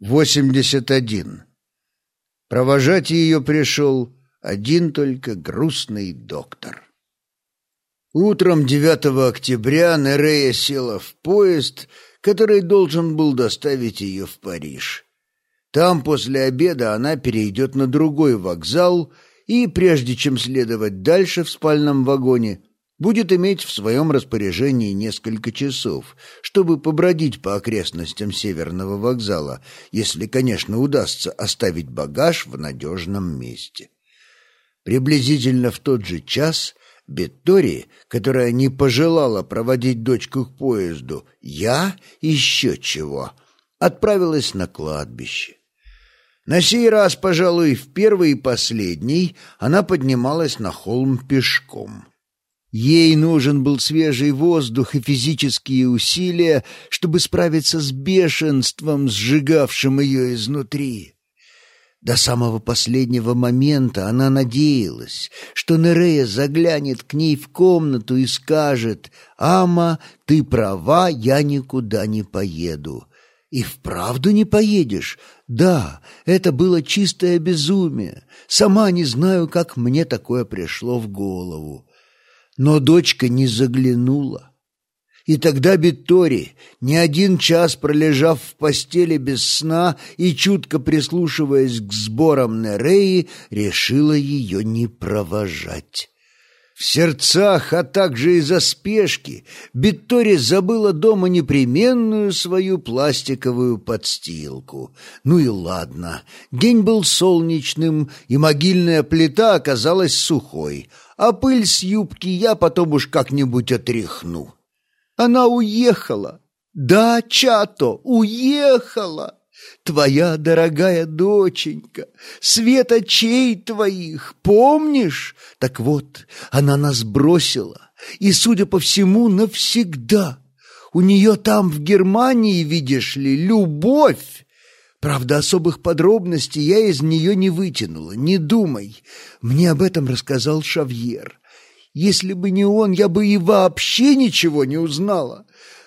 81. Провожать ее пришел один только грустный доктор. Утром 9 октября Нерея села в поезд, который должен был доставить ее в Париж. Там после обеда она перейдет на другой вокзал и, прежде чем следовать дальше в спальном вагоне, будет иметь в своем распоряжении несколько часов, чтобы побродить по окрестностям Северного вокзала, если, конечно, удастся оставить багаж в надежном месте. Приблизительно в тот же час Беттори, которая не пожелала проводить дочку к поезду, я еще чего, отправилась на кладбище. На сей раз, пожалуй, в первый и последний она поднималась на холм пешком. Ей нужен был свежий воздух и физические усилия, чтобы справиться с бешенством, сжигавшим ее изнутри. До самого последнего момента она надеялась, что Нерея заглянет к ней в комнату и скажет «Ама, ты права, я никуда не поеду». «И вправду не поедешь?» «Да, это было чистое безумие. Сама не знаю, как мне такое пришло в голову. Но дочка не заглянула. И тогда Биттори, не один час пролежав в постели без сна и чутко прислушиваясь к сборам Нереи, решила ее не провожать. В сердцах, а также из-за спешки, Биттори забыла дома непременную свою пластиковую подстилку. Ну и ладно, день был солнечным, и могильная плита оказалась сухой — а пыль с юбки я потом уж как-нибудь отряхну. Она уехала. Да, Чато, уехала. Твоя дорогая доченька, свет очей твоих, помнишь? Так вот, она нас бросила, и, судя по всему, навсегда. У нее там, в Германии, видишь ли, любовь. Правда, особых подробностей я из нее не вытянула, не думай. Мне об этом рассказал Шавьер. Если бы не он, я бы и вообще ничего не узнала.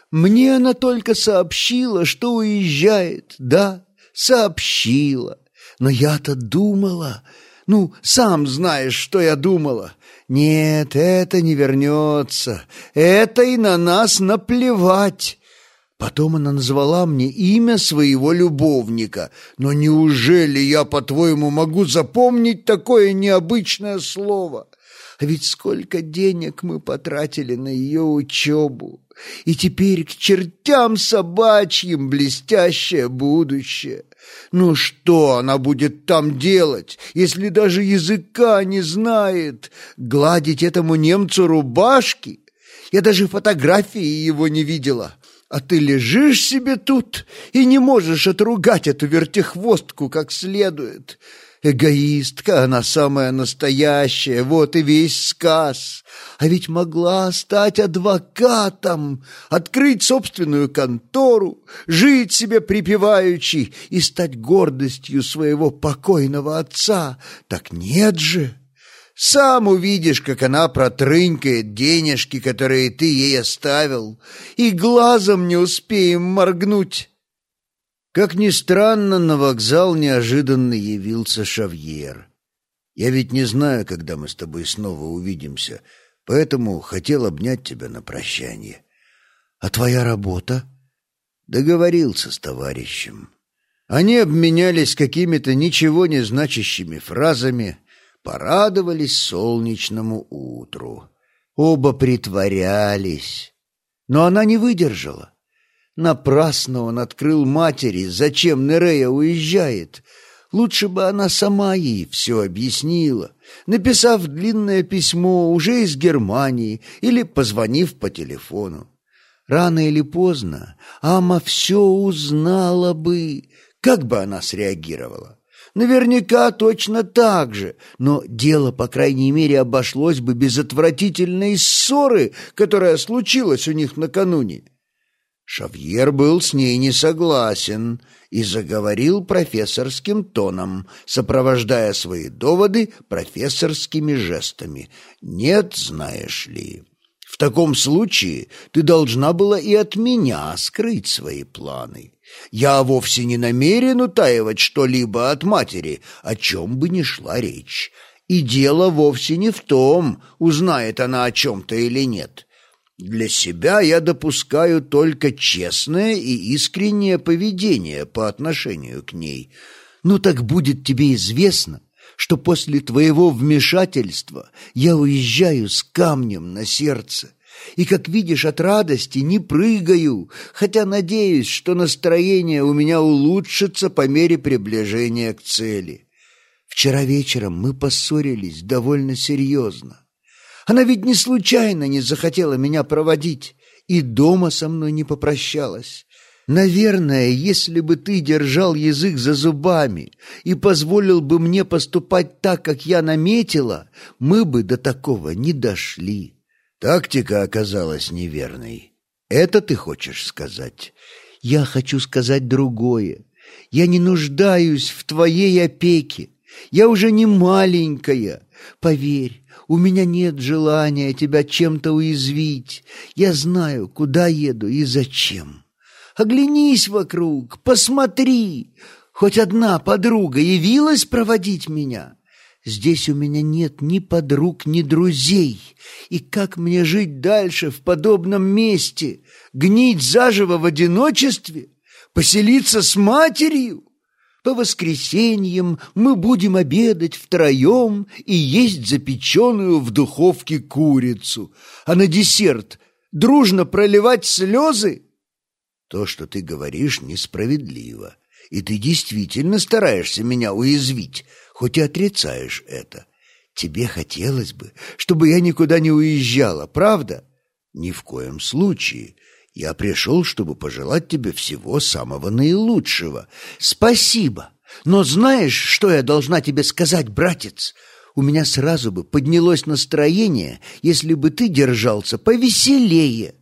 Мне она только сообщила, что уезжает. Да, сообщила. Но я-то думала... Ну, сам знаешь, что я думала. Нет, это не вернется. Это и на нас наплевать. Потом она назвала мне имя своего любовника. Но неужели я, по-твоему, могу запомнить такое необычное слово? А ведь сколько денег мы потратили на ее учебу. И теперь к чертям собачьим блестящее будущее. Ну что она будет там делать, если даже языка не знает? Гладить этому немцу рубашки? Я даже фотографии его не видела. А ты лежишь себе тут и не можешь отругать эту вертихвостку как следует. Эгоистка она самая настоящая, вот и весь сказ. А ведь могла стать адвокатом, открыть собственную контору, жить себе припеваючи и стать гордостью своего покойного отца. Так нет же! Сам увидишь, как она протрынькает денежки, которые ты ей оставил, и глазом не успеем моргнуть. Как ни странно, на вокзал неожиданно явился Шавьер. Я ведь не знаю, когда мы с тобой снова увидимся, поэтому хотел обнять тебя на прощание. А твоя работа? Договорился с товарищем. Они обменялись какими-то ничего не значащими фразами — порадовались солнечному утру. Оба притворялись. Но она не выдержала. Напрасно он открыл матери, зачем Нерея уезжает. Лучше бы она сама ей все объяснила, написав длинное письмо уже из Германии или позвонив по телефону. Рано или поздно Ама все узнала бы, как бы она среагировала. Наверняка точно так же, но дело, по крайней мере, обошлось бы без отвратительной ссоры, которая случилась у них накануне. Шавьер был с ней не согласен и заговорил профессорским тоном, сопровождая свои доводы профессорскими жестами. «Нет, знаешь ли, в таком случае ты должна была и от меня скрыть свои планы. Я вовсе не намерен утаивать что-либо от матери, о чем бы ни шла речь. И дело вовсе не в том, узнает она о чем-то или нет. Для себя я допускаю только честное и искреннее поведение по отношению к ней. Ну так будет тебе известно, что после твоего вмешательства я уезжаю с камнем на сердце. И, как видишь, от радости не прыгаю, хотя надеюсь, что настроение у меня улучшится по мере приближения к цели. Вчера вечером мы поссорились довольно серьезно. Она ведь не случайно не захотела меня проводить и дома со мной не попрощалась. Наверное, если бы ты держал язык за зубами и позволил бы мне поступать так, как я наметила, мы бы до такого не дошли. Тактика оказалась неверной. Это ты хочешь сказать? Я хочу сказать другое. Я не нуждаюсь в твоей опеке. Я уже не маленькая. Поверь, у меня нет желания тебя чем-то уязвить. Я знаю, куда еду и зачем. Оглянись вокруг, посмотри. Хоть одна подруга явилась проводить меня. Здесь у меня нет ни подруг, ни друзей. И как мне жить дальше в подобном месте? Гнить заживо в одиночестве? Поселиться с матерью? По воскресеньям мы будем обедать втроем и есть запеченную в духовке курицу, а на десерт дружно проливать слезы? То, что ты говоришь, несправедливо, и ты действительно стараешься меня уязвить, хоть и отрицаешь это. Тебе хотелось бы, чтобы я никуда не уезжала, правда? Ни в коем случае. Я пришел, чтобы пожелать тебе всего самого наилучшего. Спасибо. Но знаешь, что я должна тебе сказать, братец? У меня сразу бы поднялось настроение, если бы ты держался повеселее.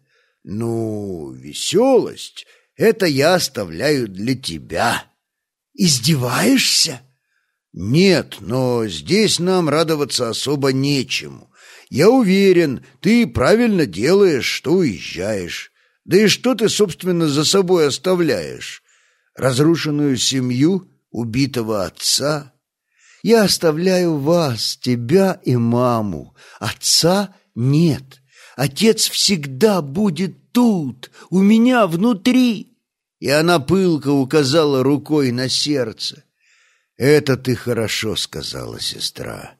Ну, веселость — это я оставляю для тебя. Издеваешься? «Нет, но здесь нам радоваться особо нечему. Я уверен, ты правильно делаешь, что уезжаешь. Да и что ты, собственно, за собой оставляешь? Разрушенную семью, убитого отца? Я оставляю вас, тебя и маму. Отца нет. Отец всегда будет тут, у меня внутри». И она пылко указала рукой на сердце. «Это ты хорошо сказала, сестра.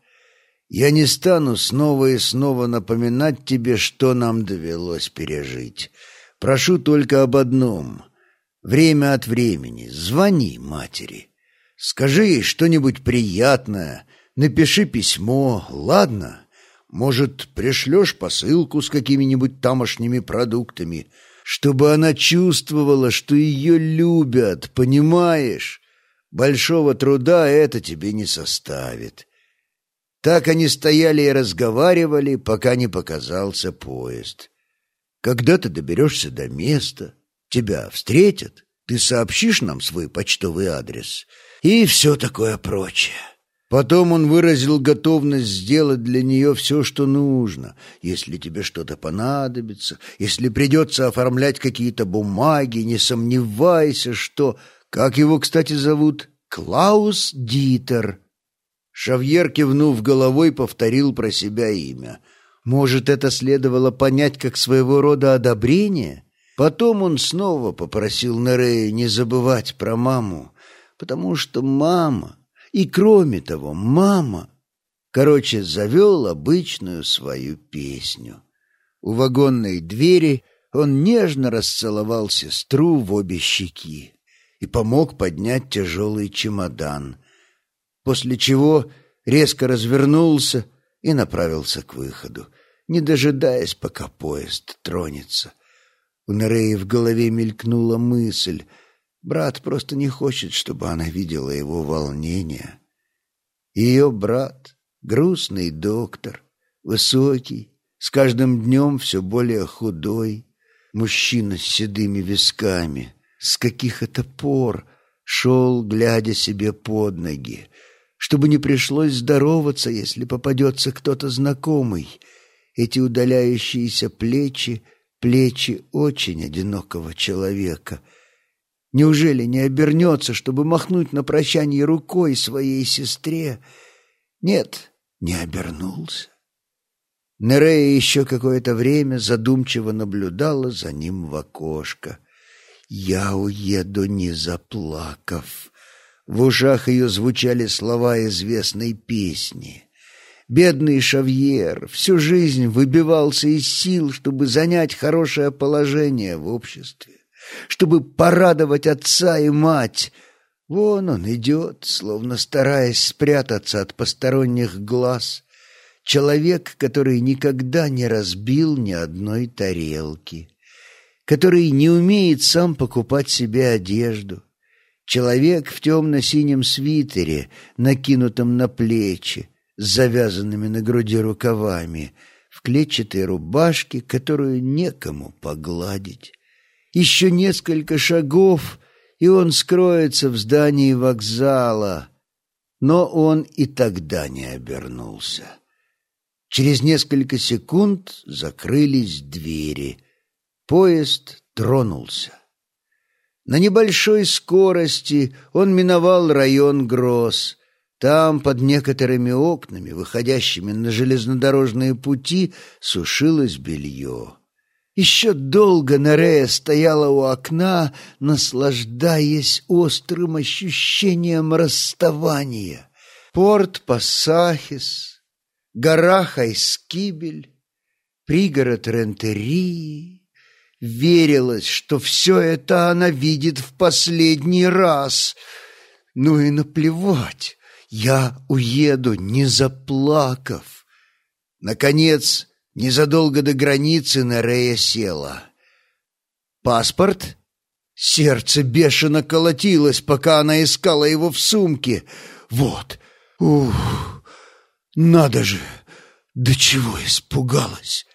Я не стану снова и снова напоминать тебе, что нам довелось пережить. Прошу только об одном. Время от времени звони матери. Скажи ей что-нибудь приятное, напиши письмо, ладно? Может, пришлешь посылку с какими-нибудь тамошними продуктами, чтобы она чувствовала, что ее любят, понимаешь?» Большого труда это тебе не составит. Так они стояли и разговаривали, пока не показался поезд. Когда ты доберешься до места, тебя встретят, ты сообщишь нам свой почтовый адрес и все такое прочее. Потом он выразил готовность сделать для нее все, что нужно, если тебе что-то понадобится, если придется оформлять какие-то бумаги, не сомневайся, что как его, кстати, зовут? Клаус Дитер. Шавьер, кивнув головой, повторил про себя имя. Может, это следовало понять как своего рода одобрение? Потом он снова попросил Нерея не забывать про маму, потому что мама, и кроме того, мама, короче, завел обычную свою песню. У вагонной двери он нежно расцеловал сестру в обе щеки и помог поднять тяжелый чемодан, после чего резко развернулся и направился к выходу, не дожидаясь, пока поезд тронется. У Нереи в голове мелькнула мысль. Брат просто не хочет, чтобы она видела его волнение. Ее брат, грустный доктор, высокий, с каждым днем все более худой, мужчина с седыми висками — с каких это пор шел, глядя себе под ноги, чтобы не пришлось здороваться, если попадется кто-то знакомый. Эти удаляющиеся плечи — плечи очень одинокого человека. Неужели не обернется, чтобы махнуть на прощание рукой своей сестре? Нет, не обернулся. Нерея еще какое-то время задумчиво наблюдала за ним в окошко. «Я уеду, не заплакав». В ушах ее звучали слова известной песни. Бедный Шавьер всю жизнь выбивался из сил, чтобы занять хорошее положение в обществе, чтобы порадовать отца и мать. Вон он идет, словно стараясь спрятаться от посторонних глаз. Человек, который никогда не разбил ни одной тарелки, который не умеет сам покупать себе одежду. Человек в темно-синем свитере, накинутом на плечи, с завязанными на груди рукавами, в клетчатой рубашке, которую некому погладить. Еще несколько шагов, и он скроется в здании вокзала, но он и тогда не обернулся. Через несколько секунд закрылись двери. Поезд тронулся. На небольшой скорости он миновал район Гросс, там, под некоторыми окнами, выходящими на железнодорожные пути, сушилось белье. Еще долго Нерея стояла у окна, наслаждаясь острым ощущением расставания. Порт Пассахис, гора Хайскибель, пригород Рентерии. Верилось, что все это она видит в последний раз. Ну и наплевать. Я уеду, не заплакав. Наконец, незадолго до границы Нерея села. Паспорт? Сердце бешено колотилось, пока она искала его в сумке. Вот. Ух, надо же, до чего испугалась.